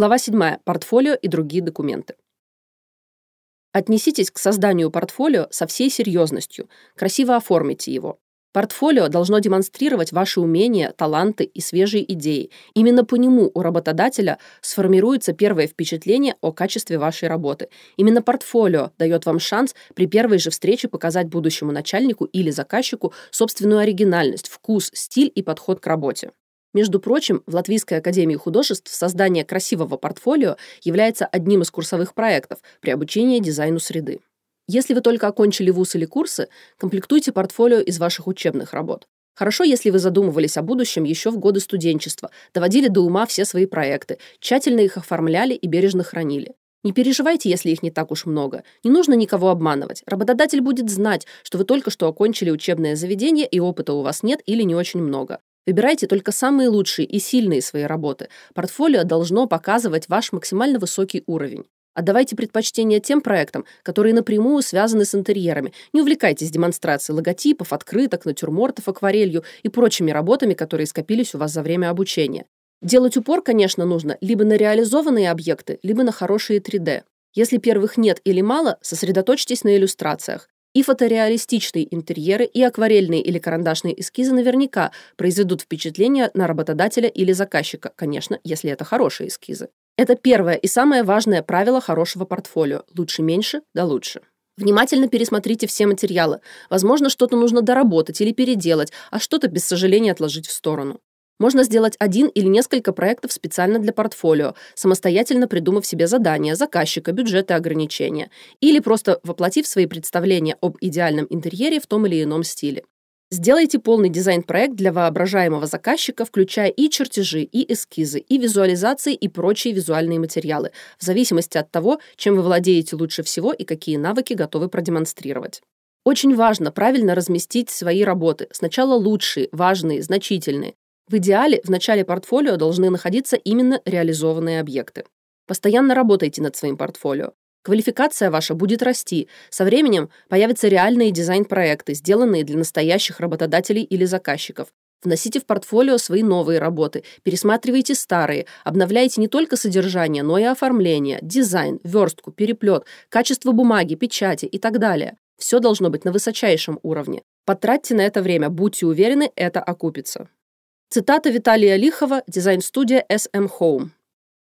Глава 7. Портфолио и другие документы. Отнеситесь к созданию портфолио со всей серьезностью, красиво оформите его. Портфолио должно демонстрировать ваши умения, таланты и свежие идеи. Именно по нему у работодателя сформируется первое впечатление о качестве вашей работы. Именно портфолио дает вам шанс при первой же встрече показать будущему начальнику или заказчику собственную оригинальность, вкус, стиль и подход к работе. Между прочим, в Латвийской академии художеств создание красивого портфолио является одним из курсовых проектов при обучении дизайну среды. Если вы только окончили вуз или курсы, комплектуйте портфолио из ваших учебных работ. Хорошо, если вы задумывались о будущем еще в годы студенчества, доводили до ума все свои проекты, тщательно их оформляли и бережно хранили. Не переживайте, если их не так уж много. Не нужно никого обманывать. Работодатель будет знать, что вы только что окончили учебное заведение и опыта у вас нет или не очень много. Выбирайте только самые лучшие и сильные свои работы. Портфолио должно показывать ваш максимально высокий уровень. Отдавайте предпочтение тем проектам, которые напрямую связаны с интерьерами. Не увлекайтесь демонстрацией логотипов, открыток, натюрмортов акварелью и прочими работами, которые скопились у вас за время обучения. Делать упор, конечно, нужно либо на реализованные объекты, либо на хорошие 3D. Если первых нет или мало, сосредоточьтесь на иллюстрациях. И фотореалистичные интерьеры, и акварельные или карандашные эскизы наверняка произведут впечатление на работодателя или заказчика, конечно, если это хорошие эскизы. Это первое и самое важное правило хорошего портфолио. Лучше меньше, да лучше. Внимательно пересмотрите все материалы. Возможно, что-то нужно доработать или переделать, а что-то без сожаления отложить в сторону. Можно сделать один или несколько проектов специально для портфолио, самостоятельно придумав себе задания, заказчика, бюджеты, ограничения. Или просто воплотив свои представления об идеальном интерьере в том или ином стиле. Сделайте полный дизайн-проект для воображаемого заказчика, включая и чертежи, и эскизы, и визуализации, и прочие визуальные материалы, в зависимости от того, чем вы владеете лучше всего и какие навыки готовы продемонстрировать. Очень важно правильно разместить свои работы. Сначала лучшие, важные, значительные. В идеале в начале портфолио должны находиться именно реализованные объекты. Постоянно работайте над своим портфолио. Квалификация ваша будет расти. Со временем появятся реальные дизайн-проекты, сделанные для настоящих работодателей или заказчиков. Вносите в портфолио свои новые работы, пересматривайте старые, обновляйте не только содержание, но и оформление, дизайн, верстку, переплет, качество бумаги, печати и так далее. Все должно быть на высочайшем уровне. Потратьте на это время, будьте уверены, это окупится. Цитата Виталия Лихова, дизайн-студия SM Home.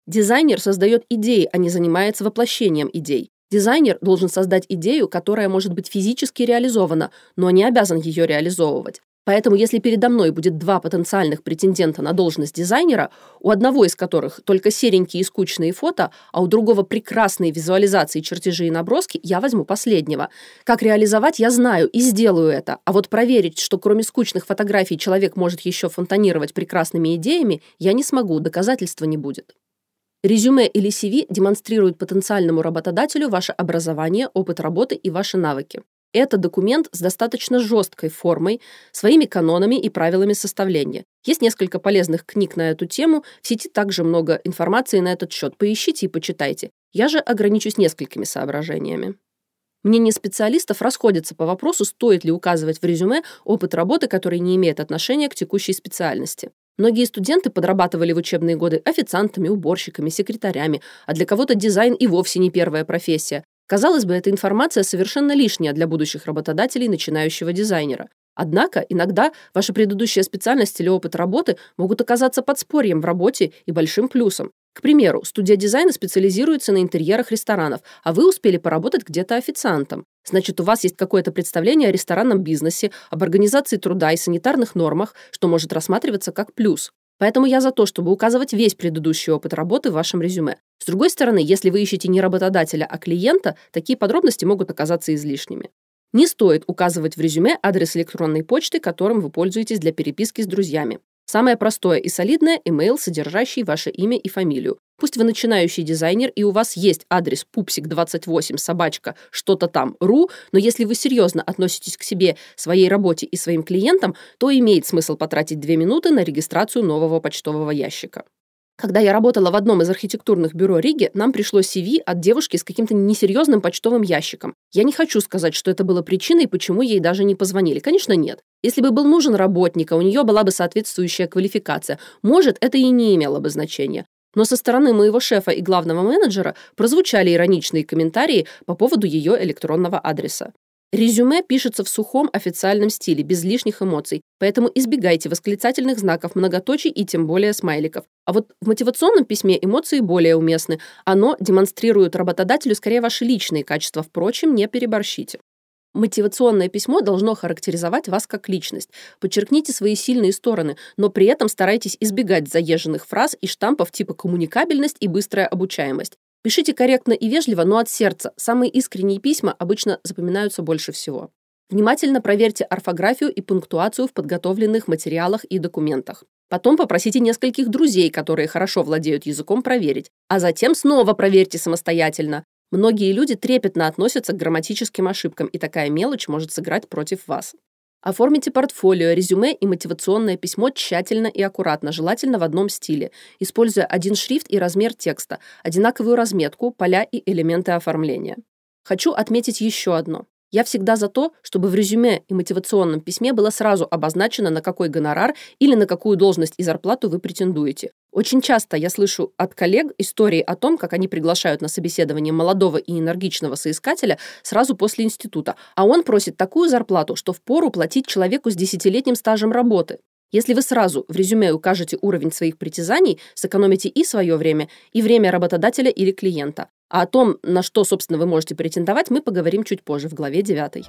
Дизайнер создает идеи, а не занимается воплощением идей. Дизайнер должен создать идею, которая может быть физически реализована, но не обязан ее реализовывать. Поэтому если передо мной будет два потенциальных претендента на должность дизайнера, у одного из которых только серенькие и скучные фото, а у другого прекрасные визуализации, чертежи и наброски, я возьму последнего. Как реализовать, я знаю и сделаю это. А вот проверить, что кроме скучных фотографий человек может еще фонтанировать прекрасными идеями, я не смогу, доказательства не будет. Резюме или CV демонстрируют потенциальному работодателю ваше образование, опыт работы и ваши навыки. Это документ с достаточно жесткой формой, своими канонами и правилами составления. Есть несколько полезных книг на эту тему, в сети также много информации на этот счет. Поищите и почитайте. Я же ограничусь несколькими соображениями. Мнения специалистов расходятся по вопросу, стоит ли указывать в резюме опыт работы, который не имеет отношения к текущей специальности. Многие студенты подрабатывали в учебные годы официантами, уборщиками, секретарями, а для кого-то дизайн и вовсе не первая профессия. Казалось бы, эта информация совершенно лишняя для будущих работодателей начинающего дизайнера. Однако иногда ваша предыдущая специальность или опыт работы могут оказаться подспорьем в работе и большим плюсом. К примеру, студия дизайна специализируется на интерьерах ресторанов, а вы успели поработать где-то официантом. Значит, у вас есть какое-то представление о ресторанном бизнесе, об организации труда и санитарных нормах, что может рассматриваться как плюс. Поэтому я за то, чтобы указывать весь предыдущий опыт работы в вашем резюме. С другой стороны, если вы ищете не работодателя, а клиента, такие подробности могут оказаться излишними. Не стоит указывать в резюме адрес электронной почты, которым вы пользуетесь для переписки с друзьями. Самое простое и солидное – email, содержащий ваше имя и фамилию. Пусть вы начинающий дизайнер, и у вас есть адрес пупсик28 собачка что-то там ру, но если вы серьезно относитесь к себе, своей работе и своим клиентам, то имеет смысл потратить две минуты на регистрацию нового почтового ящика. Когда я работала в одном из архитектурных бюро Риги, нам пришло CV от девушки с каким-то несерьезным почтовым ящиком. Я не хочу сказать, что это было причиной, почему ей даже не позвонили. Конечно, нет. Если бы был нужен работник, а у нее была бы соответствующая квалификация, может, это и не имело бы значения. Но со стороны моего шефа и главного менеджера прозвучали ироничные комментарии по поводу ее электронного адреса. Резюме пишется в сухом официальном стиле, без лишних эмоций, поэтому избегайте восклицательных знаков, многоточий и тем более смайликов. А вот в мотивационном письме эмоции более уместны. Оно демонстрирует работодателю скорее ваши личные качества, впрочем, не переборщите. Мотивационное письмо должно характеризовать вас как личность. Подчеркните свои сильные стороны, но при этом старайтесь избегать заезженных фраз и штампов типа коммуникабельность и быстрая обучаемость. Пишите корректно и вежливо, но от сердца. Самые искренние письма обычно запоминаются больше всего. Внимательно проверьте орфографию и пунктуацию в подготовленных материалах и документах. Потом попросите нескольких друзей, которые хорошо владеют языком, проверить. А затем снова проверьте самостоятельно. Многие люди трепетно относятся к грамматическим ошибкам, и такая мелочь может сыграть против вас. Оформите портфолио, резюме и мотивационное письмо тщательно и аккуратно, желательно в одном стиле, используя один шрифт и размер текста, одинаковую разметку, поля и элементы оформления. Хочу отметить еще одно. Я всегда за то, чтобы в резюме и мотивационном письме было сразу обозначено, на какой гонорар или на какую должность и зарплату вы претендуете. Очень часто я слышу от коллег истории о том, как они приглашают на собеседование молодого и энергичного соискателя сразу после института, а он просит такую зарплату, что впору платить человеку с десятилетним стажем работы. Если вы сразу в резюме укажете уровень своих притязаний, сэкономите и свое время, и время работодателя или клиента. А о том, на что, собственно, вы можете претендовать, мы поговорим чуть позже, в главе 9.